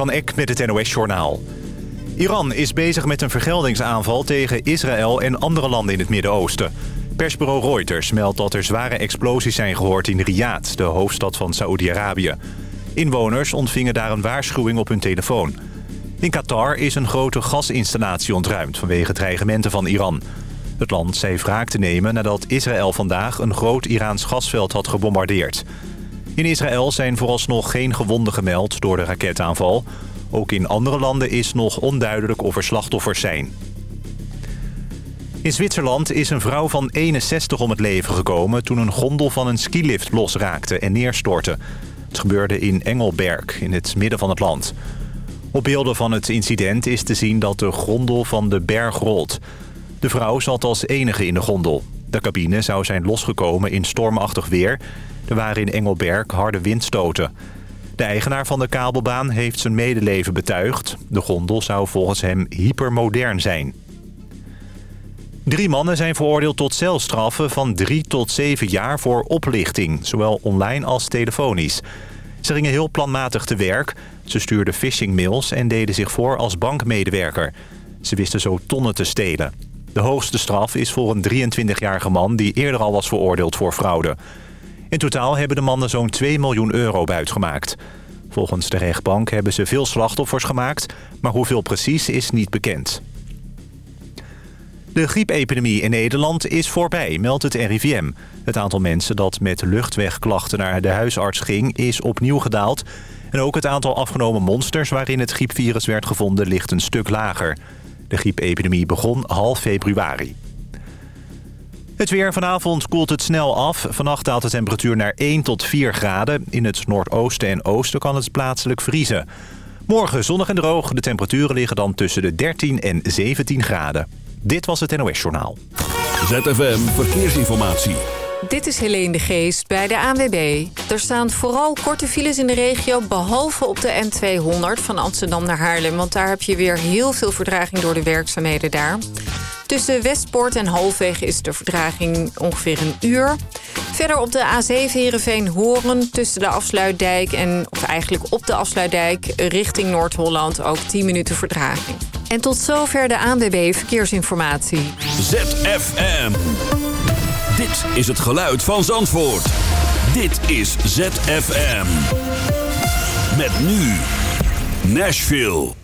Van Eck met het NOS-journaal. Iran is bezig met een vergeldingsaanval tegen Israël en andere landen in het Midden-Oosten. Persbureau Reuters meldt dat er zware explosies zijn gehoord in Riyadh, de hoofdstad van Saoedi-Arabië. Inwoners ontvingen daar een waarschuwing op hun telefoon. In Qatar is een grote gasinstallatie ontruimd vanwege dreigementen van Iran. Het land zei wraak te nemen nadat Israël vandaag een groot Iraans gasveld had gebombardeerd. In Israël zijn vooralsnog geen gewonden gemeld door de raketaanval. Ook in andere landen is nog onduidelijk of er slachtoffers zijn. In Zwitserland is een vrouw van 61 om het leven gekomen... toen een gondel van een skilift losraakte en neerstortte. Het gebeurde in Engelberg, in het midden van het land. Op beelden van het incident is te zien dat de gondel van de berg rolt. De vrouw zat als enige in de gondel. De cabine zou zijn losgekomen in stormachtig weer... Er waren in Engelberg harde windstoten. De eigenaar van de kabelbaan heeft zijn medeleven betuigd. De gondel zou volgens hem hypermodern zijn. Drie mannen zijn veroordeeld tot celstraffen van drie tot zeven jaar voor oplichting. Zowel online als telefonisch. Ze gingen heel planmatig te werk. Ze stuurden phishingmails en deden zich voor als bankmedewerker. Ze wisten zo tonnen te stelen. De hoogste straf is voor een 23-jarige man die eerder al was veroordeeld voor fraude. In totaal hebben de mannen zo'n 2 miljoen euro buitgemaakt. Volgens de rechtbank hebben ze veel slachtoffers gemaakt... maar hoeveel precies is niet bekend. De griepepidemie in Nederland is voorbij, meldt het RIVM. Het aantal mensen dat met luchtwegklachten naar de huisarts ging... is opnieuw gedaald. En ook het aantal afgenomen monsters waarin het griepvirus werd gevonden... ligt een stuk lager. De griepepidemie begon half februari. Het weer vanavond koelt het snel af. Vannacht daalt de temperatuur naar 1 tot 4 graden. In het noordoosten en oosten kan het plaatselijk vriezen. Morgen zonnig en droog. De temperaturen liggen dan tussen de 13 en 17 graden. Dit was het NOS Journaal. ZFM Verkeersinformatie. Dit is Helene de Geest bij de ANWB. Er staan vooral korte files in de regio... behalve op de N200 van Amsterdam naar Haarlem... want daar heb je weer heel veel verdraging door de werkzaamheden daar. Tussen Westpoort en Halfweg is de verdraging ongeveer een uur. Verder op de A7 Heerenveen-Horen tussen de afsluitdijk... en of eigenlijk op de afsluitdijk richting Noord-Holland ook 10 minuten verdraging. En tot zover de ANWB Verkeersinformatie. ZFM. Dit is het geluid van Zandvoort. Dit is ZFM. Met nu Nashville.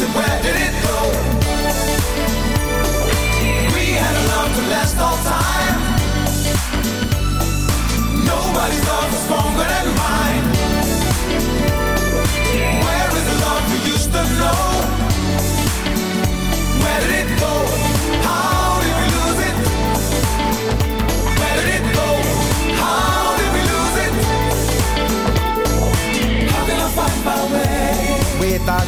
where did it go? We had a love to last all time. Nobody's love is stronger than mine. Where is the love we used to know? Where did it go? How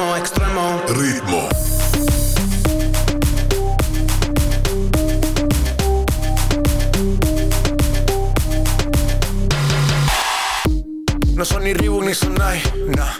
extremo, extremo. Ritmo. No son ni Reebok ni Sonai, nah.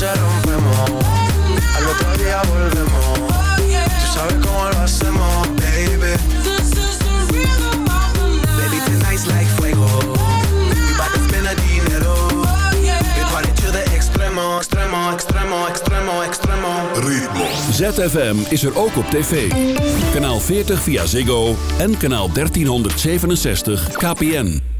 noche rompemos, al otro día volvemos. Tú sabes cómo lo hacemos, baby. Baby, tonight's like fuego. We bout to spend the dinero. We party to the extremo, extremo, extremo, extremo, extremo. Ritmo. ZFM is er ook op tv. Kanaal 40 via Ziggo en kanaal 1367 KPN.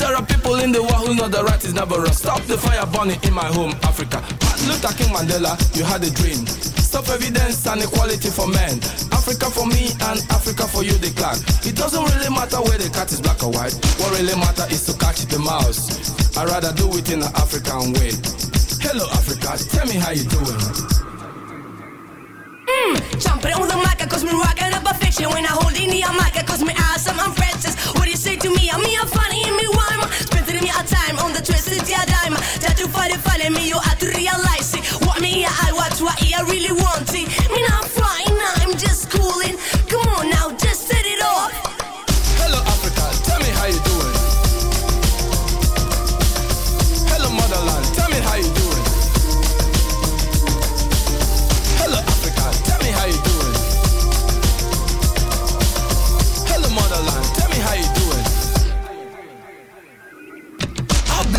There are people in the world who know the right is never wrong, stop the fire burning in my home, Africa. Martin Luther King Mandela, you had a dream. Stop evidence and equality for men. Africa for me and Africa for you, the clan. It doesn't really matter where the cat is black or white. What really matters is to catch the mouse. I'd rather do it in an African way. Hello, Africa, tell me how you doing. Mm, jumping on the mic, cause me rockin' up a fiction when I hold in the mic, cause me awesome, I'm. What you say to me? I'm me, I'm funny, and me rhyme. Spending me a time on the twisted yeah dime. That you find it funny, me, you have to realize it. What me, I watch, what I really want. Me not flying, I'm just cooling.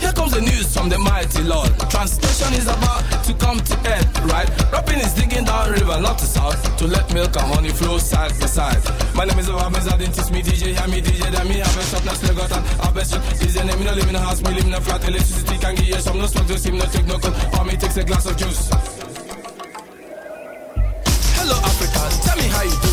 Here comes the news from the mighty Lord. Translation is about to come to end, right? Rapping is digging down river, not to south, to let milk and honey flow side by side. My name is Obama, didn't teach me DJ, hear me DJ, then me have a shop, now still got an have a shop. Your name, me no live in a house, me live in a flat, electricity can give you some, no smoke, no steam, no take no cold, or me takes a glass of juice. Hello Africa, tell me how you doing.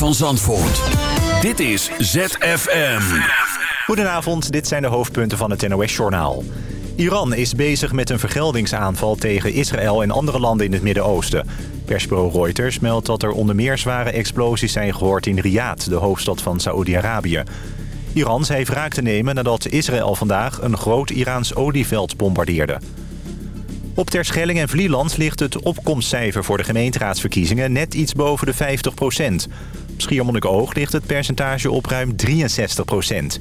Van Zandvoort. Dit is ZFM. Goedenavond, dit zijn de hoofdpunten van het NOS-journaal. Iran is bezig met een vergeldingsaanval tegen Israël en andere landen in het Midden-Oosten. Persbureau Reuters meldt dat er onder meer zware explosies zijn gehoord in Riyadh, de hoofdstad van Saoedi-Arabië. Iran zei wraak te nemen nadat Israël vandaag een groot Iraans olieveld bombardeerde. Op Terschelling en Vlieland ligt het opkomstcijfer voor de gemeenteraadsverkiezingen net iets boven de 50 procent. Schiermonnikoog ligt het percentage op ruim 63 procent.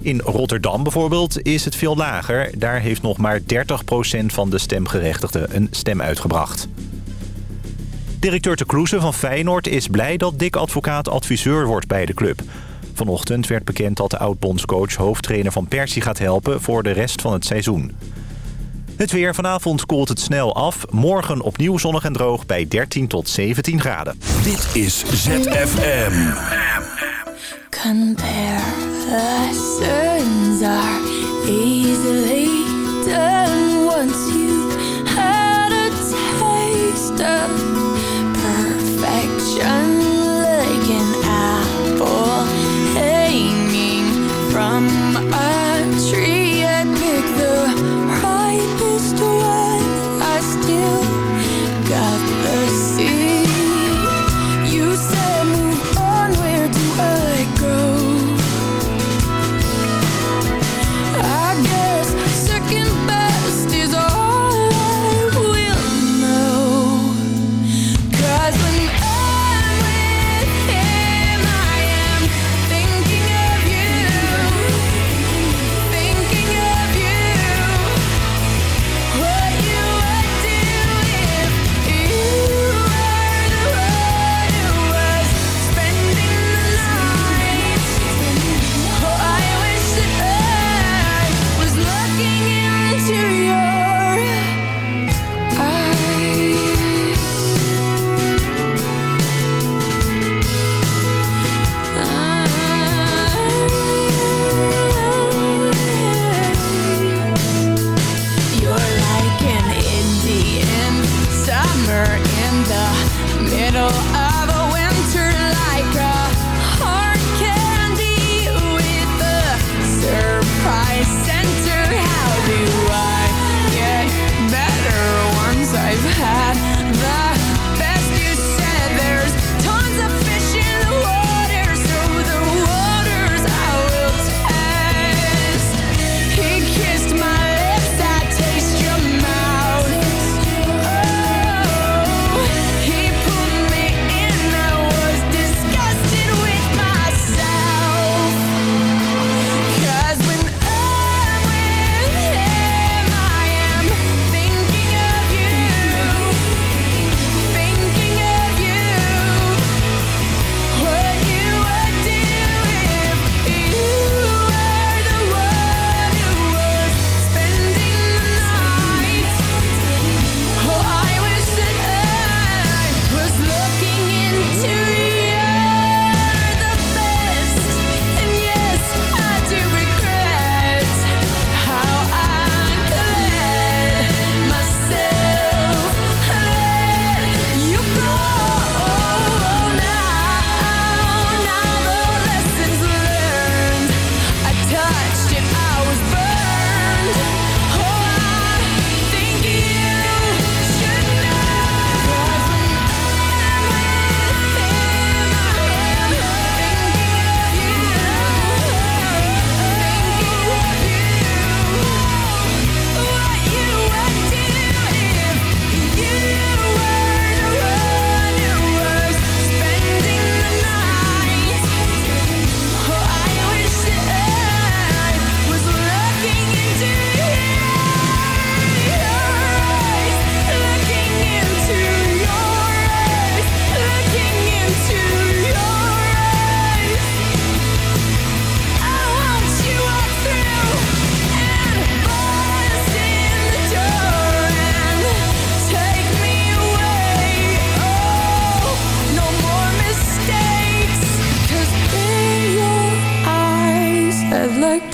In Rotterdam bijvoorbeeld is het veel lager. Daar heeft nog maar 30 procent van de stemgerechtigden een stem uitgebracht. Directeur de Kloeze van Feyenoord is blij dat Dick Advocaat adviseur wordt bij de club. Vanochtend werd bekend dat de oud-bondscoach hoofdtrainer van Persie gaat helpen voor de rest van het seizoen. Het weer vanavond koelt het snel af. Morgen opnieuw zonnig en droog bij 13 tot 17 graden. Dit is ZFM. Comparisons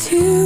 to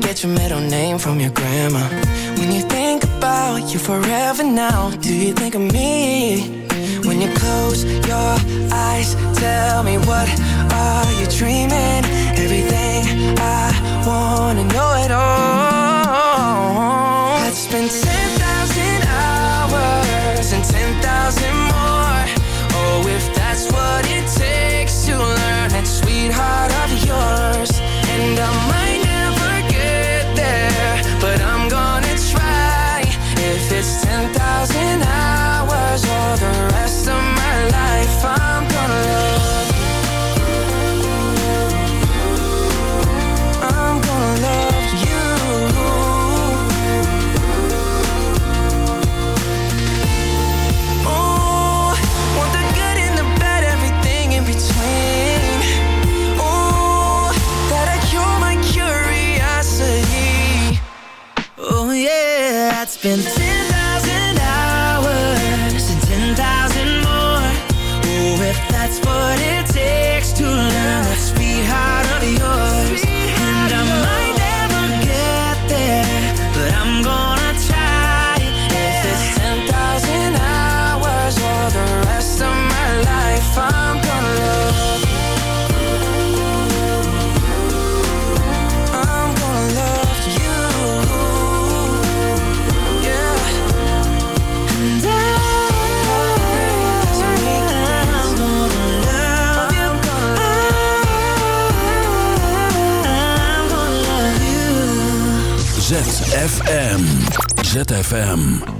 get your middle name from your grandma. When you think about you forever now, do you think of me? When you close your eyes, tell me what are you dreaming? Everything I wanna know it all. I'd spend 10,000 hours and 10,000 ZFM. ZFM.